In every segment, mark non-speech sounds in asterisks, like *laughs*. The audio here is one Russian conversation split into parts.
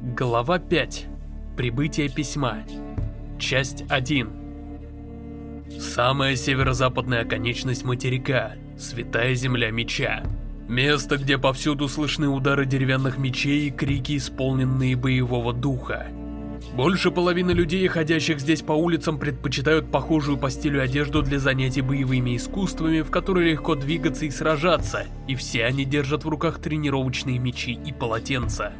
Глава 5. Прибытие письма. Часть 1. Самая северо-западная оконечность материка. Святая земля меча. Место, где повсюду слышны удары деревянных мечей и крики, исполненные боевого духа. Больше половины людей, ходящих здесь по улицам, предпочитают похожую по стилю одежду для занятий боевыми искусствами, в которой легко двигаться и сражаться, и все они держат в руках тренировочные мечи и полотенца.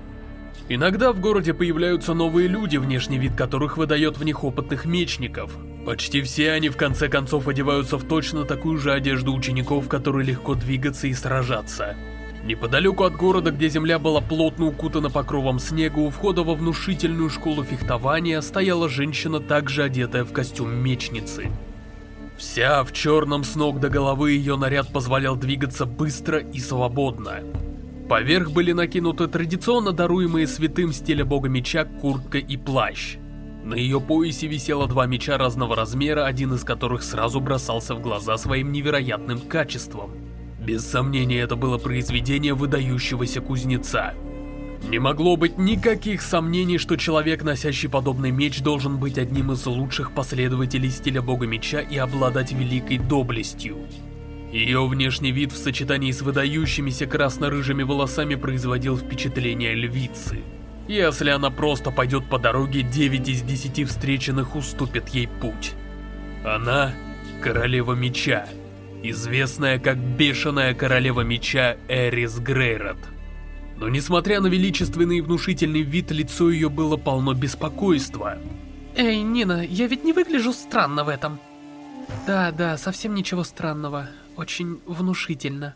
Иногда в городе появляются новые люди, внешний вид которых выдает в них опытных мечников. Почти все они в конце концов одеваются в точно такую же одежду учеников, которые легко двигаться и сражаться. Неподалеку от города, где земля была плотно укутана покровом снега, у входа во внушительную школу фехтования стояла женщина, также одетая в костюм мечницы. Вся в черном с ног до головы ее наряд позволял двигаться быстро и свободно. Поверх были накинуты традиционно даруемые святым стиля бога меча куртка и плащ. На ее поясе висело два меча разного размера, один из которых сразу бросался в глаза своим невероятным качеством. Без сомнения, это было произведение выдающегося кузнеца. Не могло быть никаких сомнений, что человек, носящий подобный меч, должен быть одним из лучших последователей стиля бога меча и обладать великой доблестью. Ее внешний вид в сочетании с выдающимися красно-рыжими волосами производил впечатление львицы. Если она просто пойдет по дороге, 9 из 10 встреченных уступят ей путь. Она — королева меча, известная как бешеная королева меча Эрис Грейрот. Но несмотря на величественный и внушительный вид, лицо ее было полно беспокойства. Эй, Нина, я ведь не выгляжу странно в этом. Да, да, совсем ничего странного очень внушительно.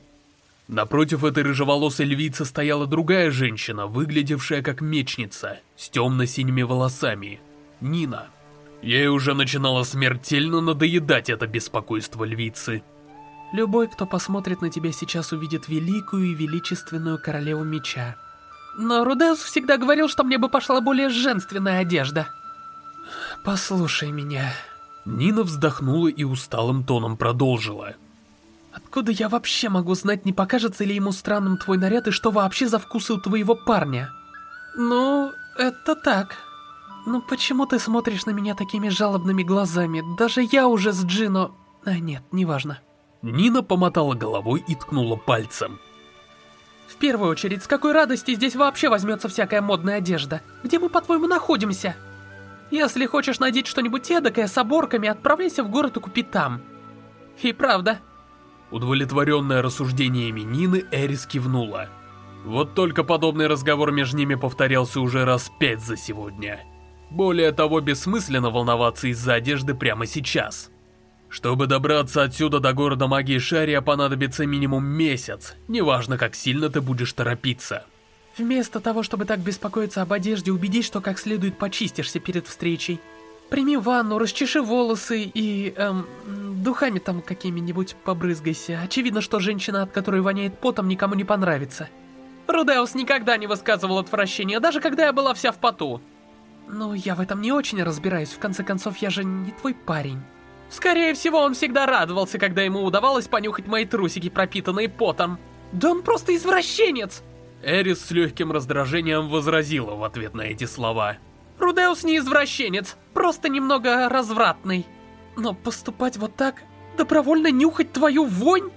Напротив этой рыжеволосой львицы стояла другая женщина, выглядевшая как мечница, с темно-синими волосами. Нина. Ей уже начинало смертельно надоедать это беспокойство львицы. Любой, кто посмотрит на тебя сейчас, увидит великую и величественную королеву меча. Но Рудеус всегда говорил, что мне бы пошла более женственная одежда. Послушай меня. Нина вздохнула и усталым тоном продолжила. Откуда я вообще могу знать, не покажется ли ему странным твой наряд и что вообще за вкусы у твоего парня? Ну, это так. Ну почему ты смотришь на меня такими жалобными глазами? Даже я уже с Джино... А нет, неважно. Нина помотала головой и ткнула пальцем. В первую очередь, с какой радости здесь вообще возьмется всякая модная одежда? Где мы, по-твоему, находимся? Если хочешь надеть что-нибудь эдакое с оборками, отправляйся в город и купи там. И правда, Удовлетворенная рассуждениями Нины, Эрис кивнула. Вот только подобный разговор между ними повторялся уже раз пять за сегодня. Более того, бессмысленно волноваться из-за одежды прямо сейчас. Чтобы добраться отсюда до города магии Шария понадобится минимум месяц, неважно как сильно ты будешь торопиться. Вместо того, чтобы так беспокоиться об одежде, убедись, что как следует почистишься перед встречей. Прими ванну, расчеши волосы и, эм, духами там какими-нибудь побрызгайся. Очевидно, что женщина, от которой воняет потом, никому не понравится. Рудеус никогда не высказывал отвращения, даже когда я была вся в поту. Ну, я в этом не очень разбираюсь, в конце концов, я же не твой парень. Скорее всего, он всегда радовался, когда ему удавалось понюхать мои трусики, пропитанные потом. Да он просто извращенец! Эрис с легким раздражением возразила в ответ на эти слова. Рудеус не извращенец, просто немного развратный. Но поступать вот так, добровольно нюхать твою вонь?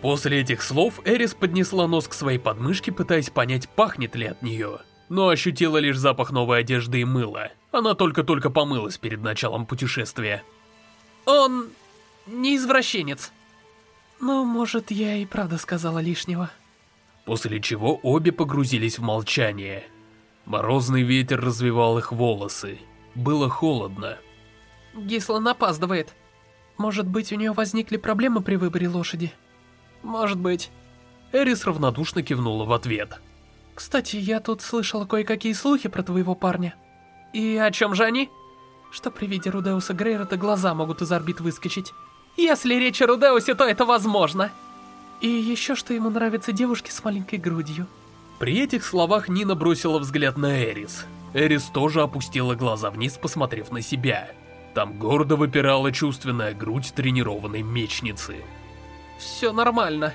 После этих слов Эрис поднесла нос к своей подмышке, пытаясь понять, пахнет ли от нее. Но ощутила лишь запах новой одежды и мыла. Она только-только помылась перед началом путешествия. Он не извращенец. Но, может, я и правда сказала лишнего. После чего обе погрузились в молчание. Морозный ветер развивал их волосы. Было холодно. Гислан опаздывает. Может быть, у нее возникли проблемы при выборе лошади? Может быть. Эрис равнодушно кивнула в ответ. Кстати, я тут слышала кое-какие слухи про твоего парня. И о чем же они? Что при виде Рудеуса Грейрота глаза могут из орбит выскочить. Если речь о Рудеусе, то это возможно. И еще что ему нравятся девушки с маленькой грудью. При этих словах Нина бросила взгляд на Эрис. Эрис тоже опустила глаза вниз, посмотрев на себя. Там гордо выпирала чувственная грудь тренированной мечницы. «Все нормально».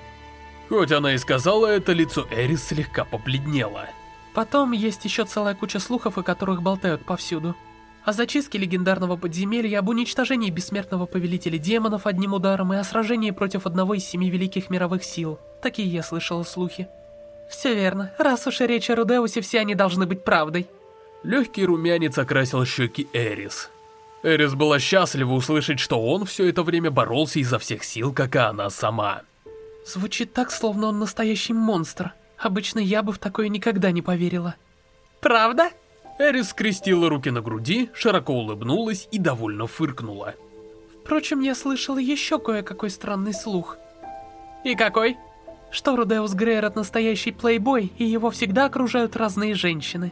Хоть она и сказала это, лицо Эрис слегка побледнело. Потом есть еще целая куча слухов, о которых болтают повсюду. О зачистке легендарного подземелья, об уничтожении бессмертного повелителя демонов одним ударом и о сражении против одного из семи великих мировых сил. Такие я слышала слухи. Все верно. Раз уж и речь о Рудеусе, все они должны быть правдой. Легкий румянец окрасил щеки Эрис. Эрис была счастлива услышать, что он все это время боролся изо всех сил, как и она сама. Звучит так, словно он настоящий монстр. Обычно я бы в такое никогда не поверила. Правда? Эрис скрестила руки на груди, широко улыбнулась и довольно фыркнула. Впрочем, я слышала еще кое-какой странный слух. И какой? Что Рудеус Грейрот настоящий плейбой, и его всегда окружают разные женщины.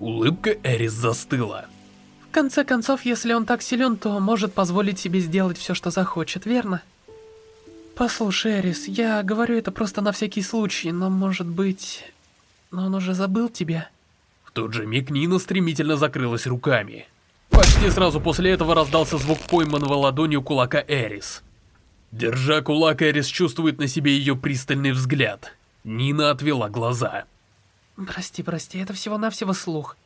Улыбка Эрис застыла. В конце концов, если он так силен, то может позволить себе сделать все, что захочет, верно? Послушай, Эрис, я говорю это просто на всякий случай, но может быть... Но он уже забыл тебя. В тот же миг Нина стремительно закрылась руками. Почти сразу после этого раздался звук пойманного ладонью кулака Эрис. Держа кулак, Эрис чувствует на себе ее пристальный взгляд. Нина отвела глаза. «Прости, прости, это всего-навсего слух».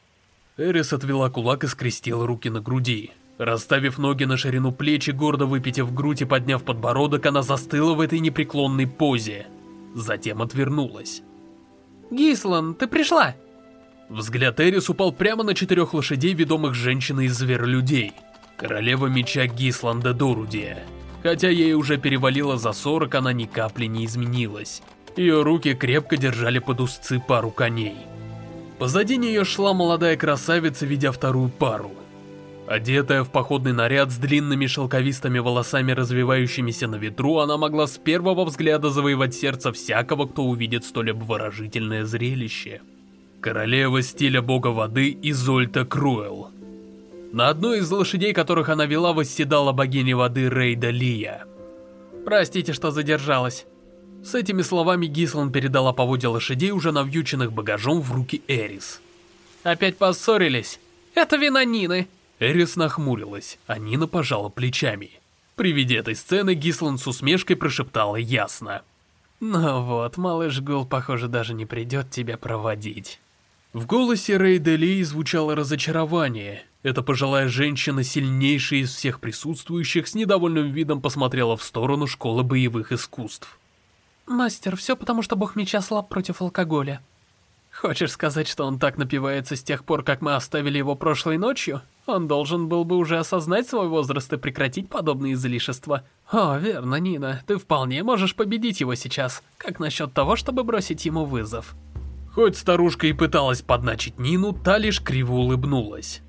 Эрис отвела кулак и скрестила руки на груди. Расставив ноги на ширину плеч и гордо выпитив грудь и подняв подбородок, она застыла в этой непреклонной позе. Затем отвернулась. «Гислан, ты пришла!» Взгляд Эрис упал прямо на четырех лошадей, ведомых женщиной из зверолюдей. Королева меча Гисланда Дорудия. Хотя ей уже перевалило за 40, она ни капли не изменилась. Ее руки крепко держали под узцы пару коней. Позади нее шла молодая красавица, ведя вторую пару. Одетая в походный наряд с длинными шелковистыми волосами, развивающимися на ветру, она могла с первого взгляда завоевать сердце всякого, кто увидит столь обворожительное зрелище. Королева стиля бога воды Изольта Круэл. На одной из лошадей, которых она вела, восседала богиня воды Рейда Лия. «Простите, что задержалась». С этими словами Гислан передала поводья лошадей, уже навьюченных багажом, в руки Эрис. «Опять поссорились? Это вина Нины!» Эрис нахмурилась, а Нина пожала плечами. При виде этой сцены Гислан с усмешкой прошептала ясно. «Ну вот, малыш Гул, похоже, даже не придет тебя проводить». В голосе Рейда Ли звучало разочарование. Эта пожилая женщина, сильнейшая из всех присутствующих, с недовольным видом посмотрела в сторону школы боевых искусств. «Мастер, все потому, что бог меча слаб против алкоголя. Хочешь сказать, что он так напивается с тех пор, как мы оставили его прошлой ночью? Он должен был бы уже осознать свой возраст и прекратить подобные излишества. О, верно, Нина, ты вполне можешь победить его сейчас. Как насчет того, чтобы бросить ему вызов?» Хоть старушка и пыталась подначить Нину, та лишь криво улыбнулась.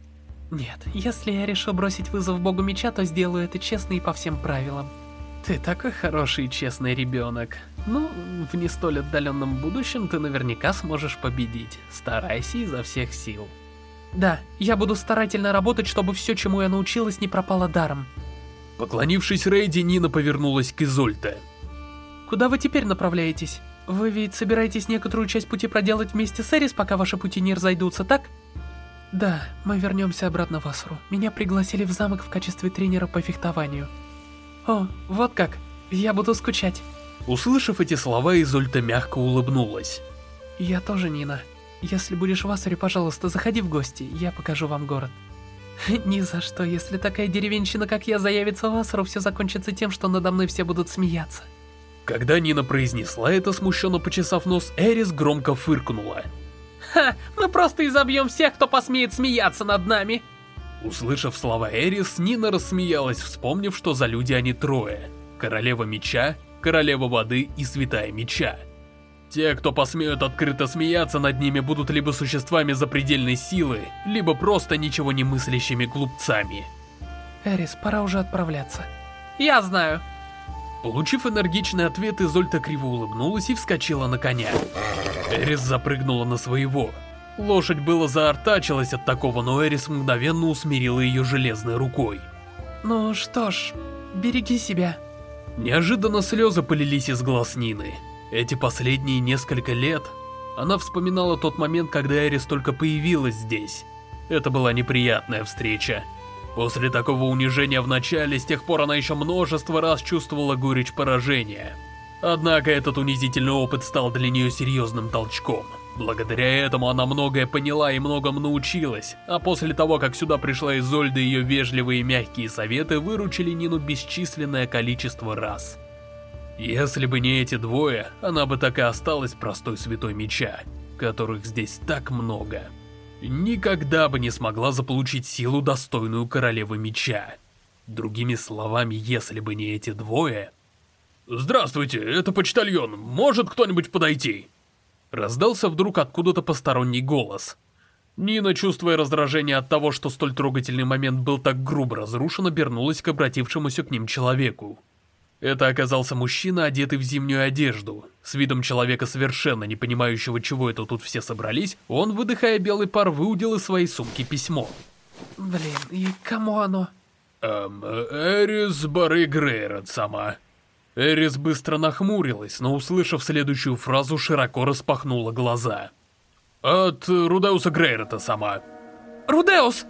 Нет, если я решу бросить вызов богу меча, то сделаю это честно и по всем правилам. Ты такой хороший и честный ребенок. Ну, в не столь отдаленном будущем ты наверняка сможешь победить. Старайся изо всех сил. Да, я буду старательно работать, чтобы все, чему я научилась, не пропало даром. Поклонившись Рейди, Нина повернулась к Изольте. Куда вы теперь направляетесь? Вы ведь собираетесь некоторую часть пути проделать вместе с Эрис, пока ваши пути не разойдутся, так? Да, мы вернемся обратно в Асру. Меня пригласили в замок в качестве тренера по фехтованию. О, вот как. Я буду скучать. Услышав эти слова, Изольта мягко улыбнулась. Я тоже, Нина. Если будешь в Асуре, пожалуйста, заходи в гости, я покажу вам город. *laughs* Ни за что, если такая деревенщина, как я, заявится в Асуру, все закончится тем, что надо мной все будут смеяться. Когда Нина произнесла это, смущенно почесав нос, Эрис громко фыркнула. «Ха, мы просто изобьем всех, кто посмеет смеяться над нами!» Услышав слова Эрис, Нина рассмеялась, вспомнив, что за люди они трое. Королева Меча, Королева Воды и Святая Меча. Те, кто посмеют открыто смеяться над ними, будут либо существами запредельной силы, либо просто ничего не мыслящими глупцами. Эрис, пора уже отправляться. Я знаю. Получив энергичный ответ, Изольта криво улыбнулась и вскочила на коня. Эрис запрыгнула на своего. Лошадь было заортачилась от такого, но Эрис мгновенно усмирила ее железной рукой. Ну что ж, береги себя. Неожиданно слезы полились из глаз Нины. Эти последние несколько лет она вспоминала тот момент, когда Эрис только появилась здесь. Это была неприятная встреча. После такого унижения в начале, с тех пор она еще множество раз чувствовала горечь поражения. Однако этот унизительный опыт стал для нее серьезным толчком. Благодаря этому она многое поняла и многому научилась, а после того, как сюда пришла Изольда, ее вежливые и мягкие советы выручили Нину бесчисленное количество раз. Если бы не эти двое, она бы так и осталась простой святой меча, которых здесь так много. Никогда бы не смогла заполучить силу, достойную королевы меча. Другими словами, если бы не эти двое... «Здравствуйте, это почтальон, может кто-нибудь подойти?» Раздался вдруг откуда-то посторонний голос. Нина, чувствуя раздражение от того, что столь трогательный момент был так грубо разрушен, обернулась к обратившемуся к ним человеку. Это оказался мужчина, одетый в зимнюю одежду. С видом человека, совершенно не понимающего, чего это тут все собрались, он, выдыхая белый пар, выудил из своей сумки письмо. Блин, и кому оно? Эм, Эрис Бары Грейрот сама. Эрис быстро нахмурилась, но, услышав следующую фразу, широко распахнула глаза. «От Рудеуса Грейрота сама». «Рудеус!»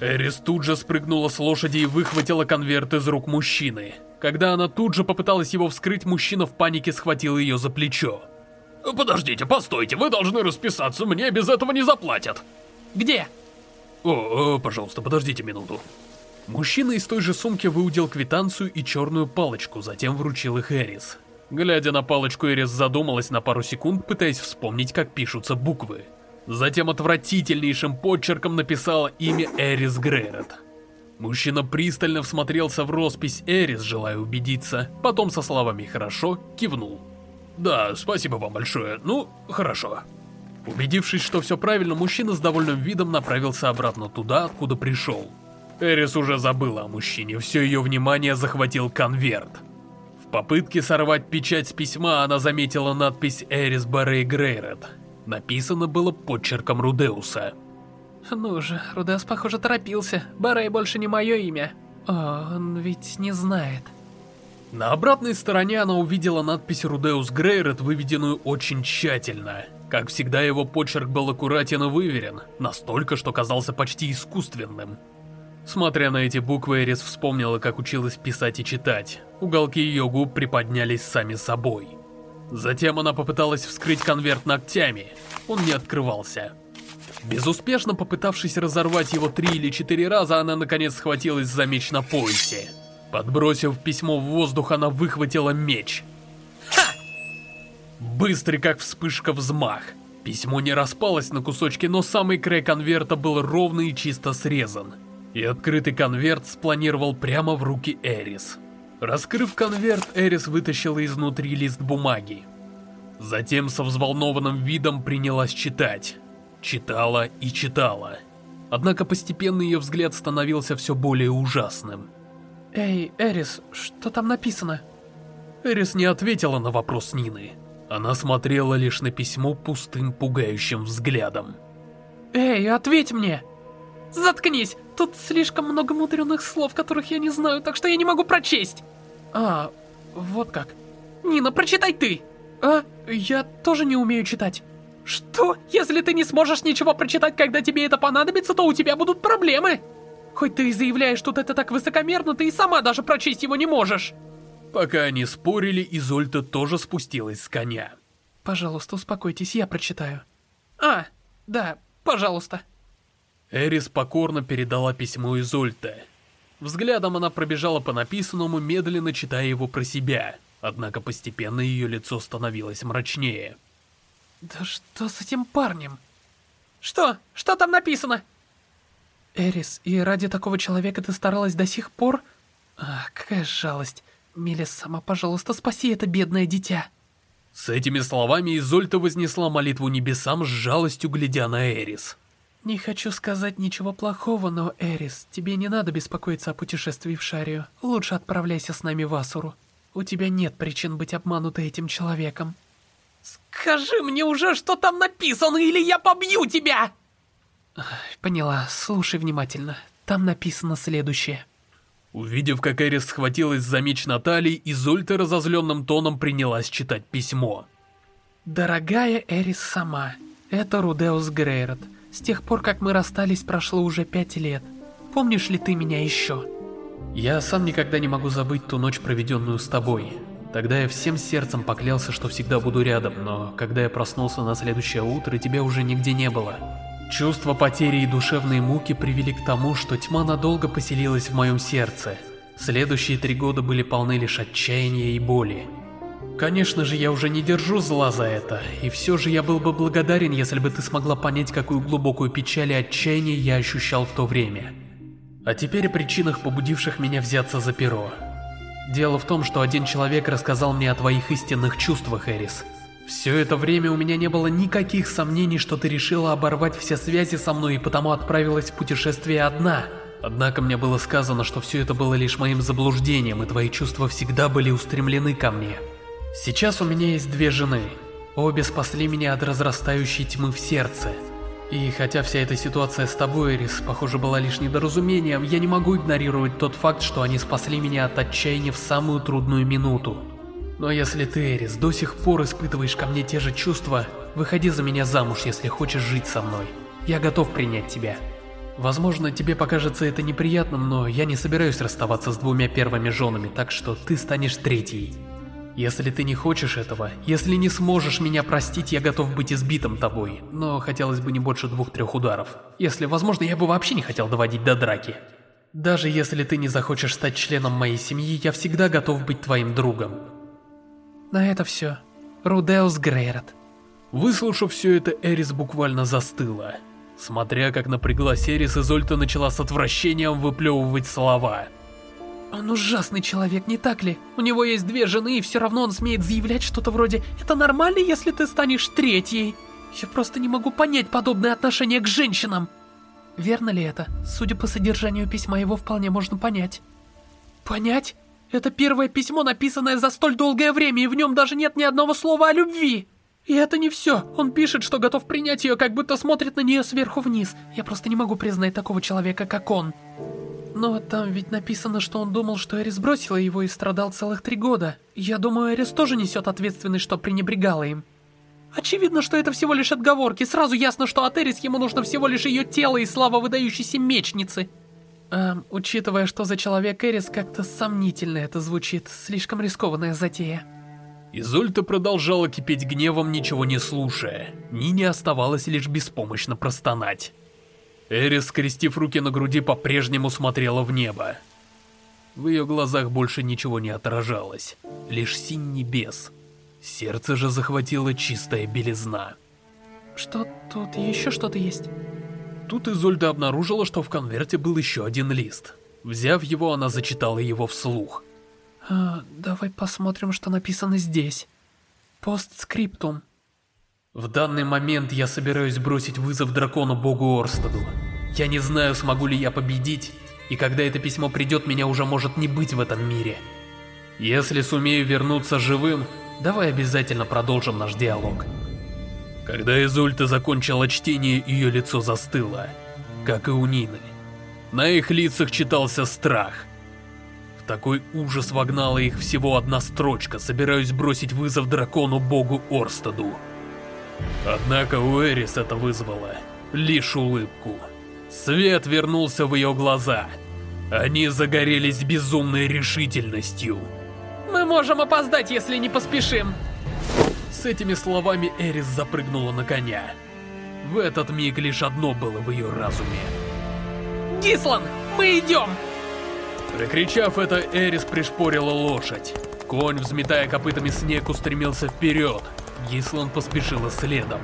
Эрис тут же спрыгнула с лошади и выхватила конверт из рук мужчины. Когда она тут же попыталась его вскрыть, мужчина в панике схватил ее за плечо. «Подождите, постойте, вы должны расписаться, мне без этого не заплатят». «Где?» «О, о пожалуйста, подождите минуту». Мужчина из той же сумки выудил квитанцию и черную палочку, затем вручил их Эрис. Глядя на палочку, Эрис задумалась на пару секунд, пытаясь вспомнить, как пишутся буквы. Затем отвратительнейшим почерком написала имя Эрис Грейрот. Мужчина пристально всмотрелся в роспись Эрис, желая убедиться, потом со словами «хорошо» кивнул. «Да, спасибо вам большое, ну, хорошо». Убедившись, что все правильно, мужчина с довольным видом направился обратно туда, откуда пришел. Эрис уже забыла о мужчине, все ее внимание захватил конверт. В попытке сорвать печать с письма она заметила надпись «Эрис Барей Грейрет». Написано было подчерком Рудеуса. Ну же, Рудеус, похоже, торопился. Барей больше не мое имя. О, он ведь не знает. На обратной стороне она увидела надпись «Рудеус Грейрет», выведенную очень тщательно. Как всегда, его почерк был аккуратен и выверен, настолько, что казался почти искусственным. Смотря на эти буквы, Эрис вспомнила, как училась писать и читать. Уголки ее губ приподнялись сами собой. Затем она попыталась вскрыть конверт ногтями. Он не открывался. Безуспешно попытавшись разорвать его три или четыре раза, она наконец схватилась за меч на поясе. Подбросив письмо в воздух, она выхватила меч. Ха! Быстрый, как вспышка, взмах. Письмо не распалось на кусочки, но самый край конверта был ровно и чисто срезан и открытый конверт спланировал прямо в руки Эрис. Раскрыв конверт, Эрис вытащила изнутри лист бумаги. Затем со взволнованным видом принялась читать. Читала и читала. Однако постепенно ее взгляд становился все более ужасным. «Эй, Эрис, что там написано?» Эрис не ответила на вопрос Нины. Она смотрела лишь на письмо пустым, пугающим взглядом. «Эй, ответь мне!» Заткнись! Тут слишком много мудренных слов, которых я не знаю, так что я не могу прочесть. А, вот как. Нина, прочитай ты! А, я тоже не умею читать. Что? Если ты не сможешь ничего прочитать, когда тебе это понадобится, то у тебя будут проблемы. Хоть ты и заявляешь, что это так высокомерно, ты и сама даже прочесть его не можешь. Пока они спорили, Изольта тоже спустилась с коня. Пожалуйста, успокойтесь, я прочитаю. А, да, пожалуйста. Эрис покорно передала письмо из Ульта. Взглядом она пробежала по написанному, медленно читая его про себя. Однако постепенно ее лицо становилось мрачнее. «Да что с этим парнем?» «Что? Что там написано?» «Эрис, и ради такого человека ты старалась до сих пор?» Ах, какая жалость. Милес, сама, пожалуйста, спаси это бедное дитя. С этими словами Изольта вознесла молитву небесам с жалостью, глядя на Эрис. Не хочу сказать ничего плохого, но, Эрис, тебе не надо беспокоиться о путешествии в Шарию. Лучше отправляйся с нами в Асуру. У тебя нет причин быть обманутой этим человеком. Скажи мне уже, что там написано, или я побью тебя! Поняла, слушай внимательно. Там написано следующее. Увидев, как Эрис схватилась за меч Натальи, Изольта разозленным тоном принялась читать письмо. «Дорогая Эрис сама, это Рудеус Грейрот. С тех пор, как мы расстались, прошло уже пять лет. Помнишь ли ты меня еще? Я сам никогда не могу забыть ту ночь, проведенную с тобой. Тогда я всем сердцем поклялся, что всегда буду рядом, но когда я проснулся на следующее утро, тебя уже нигде не было. Чувство потери и душевные муки привели к тому, что тьма надолго поселилась в моем сердце. Следующие три года были полны лишь отчаяния и боли. Конечно же, я уже не держу зла за это, и все же я был бы благодарен, если бы ты смогла понять, какую глубокую печаль и отчаяние я ощущал в то время. А теперь о причинах, побудивших меня взяться за перо. Дело в том, что один человек рассказал мне о твоих истинных чувствах, Эрис. Все это время у меня не было никаких сомнений, что ты решила оборвать все связи со мной и потому отправилась в путешествие одна. Однако мне было сказано, что все это было лишь моим заблуждением, и твои чувства всегда были устремлены ко мне. Сейчас у меня есть две жены. Обе спасли меня от разрастающей тьмы в сердце. И хотя вся эта ситуация с тобой, Эрис, похоже, была лишь недоразумением, я не могу игнорировать тот факт, что они спасли меня от отчаяния в самую трудную минуту. Но если ты, Эрис, до сих пор испытываешь ко мне те же чувства, выходи за меня замуж, если хочешь жить со мной. Я готов принять тебя. Возможно, тебе покажется это неприятным, но я не собираюсь расставаться с двумя первыми женами, так что ты станешь третьей. Если ты не хочешь этого, если не сможешь меня простить, я готов быть избитым тобой, но хотелось бы не больше двух-трех ударов. Если возможно, я бы вообще не хотел доводить до драки. Даже если ты не захочешь стать членом моей семьи, я всегда готов быть твоим другом. На это все. Рудеус Грейрот. Выслушав все это, Эрис буквально застыла. Смотря как напряглась Эрис, Изольта начала с отвращением выплевывать слова. Он ужасный человек, не так ли? У него есть две жены, и все равно он смеет заявлять что-то вроде «Это нормально, если ты станешь третьей?» Я просто не могу понять подобное отношение к женщинам. Верно ли это? Судя по содержанию письма, его вполне можно понять. Понять? Это первое письмо, написанное за столь долгое время, и в нем даже нет ни одного слова о любви. И это не все. Он пишет, что готов принять ее, как будто смотрит на нее сверху вниз. Я просто не могу признать такого человека, как он. Но там ведь написано, что он думал, что Эрис бросила его и страдал целых три года. Я думаю, Эрис тоже несет ответственность, что пренебрегала им. Очевидно, что это всего лишь отговорки. Сразу ясно, что от Эрис ему нужно всего лишь ее тело и слава выдающейся мечницы. Эм, учитывая, что за человек Эрис, как-то сомнительно это звучит. Слишком рискованная затея. Изольта продолжала кипеть гневом, ничего не слушая. Нине оставалось лишь беспомощно простонать. Эрис, скрестив руки на груди, по-прежнему смотрела в небо. В ее глазах больше ничего не отражалось, лишь синь небес. Сердце же захватило чистая белизна. Что тут еще что-то есть? Тут Изольда обнаружила, что в конверте был еще один лист. Взяв его, она зачитала его вслух. А, давай посмотрим, что написано здесь. Постскриптум. В данный момент я собираюсь бросить вызов дракону-богу Орстаду. Я не знаю, смогу ли я победить, и когда это письмо придет, меня уже может не быть в этом мире. Если сумею вернуться живым, давай обязательно продолжим наш диалог. Когда Изульта закончила чтение, ее лицо застыло, как и у Нины. На их лицах читался страх. В такой ужас вогнала их всего одна строчка «Собираюсь бросить вызов дракону-богу Орстаду». Однако у Эрис это вызвало лишь улыбку. Свет вернулся в ее глаза. Они загорелись безумной решительностью. «Мы можем опоздать, если не поспешим!» С этими словами Эрис запрыгнула на коня. В этот миг лишь одно было в ее разуме. «Гислан, мы идем!» Прокричав это, Эрис пришпорила лошадь. Конь, взметая копытами снег, устремился вперед, Гислан поспешила следом.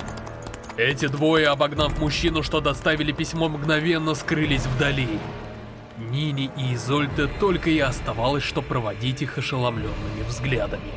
Эти двое, обогнав мужчину, что доставили письмо, мгновенно скрылись вдали. Нини и Изольда только и оставалось, что проводить их ошеломленными взглядами.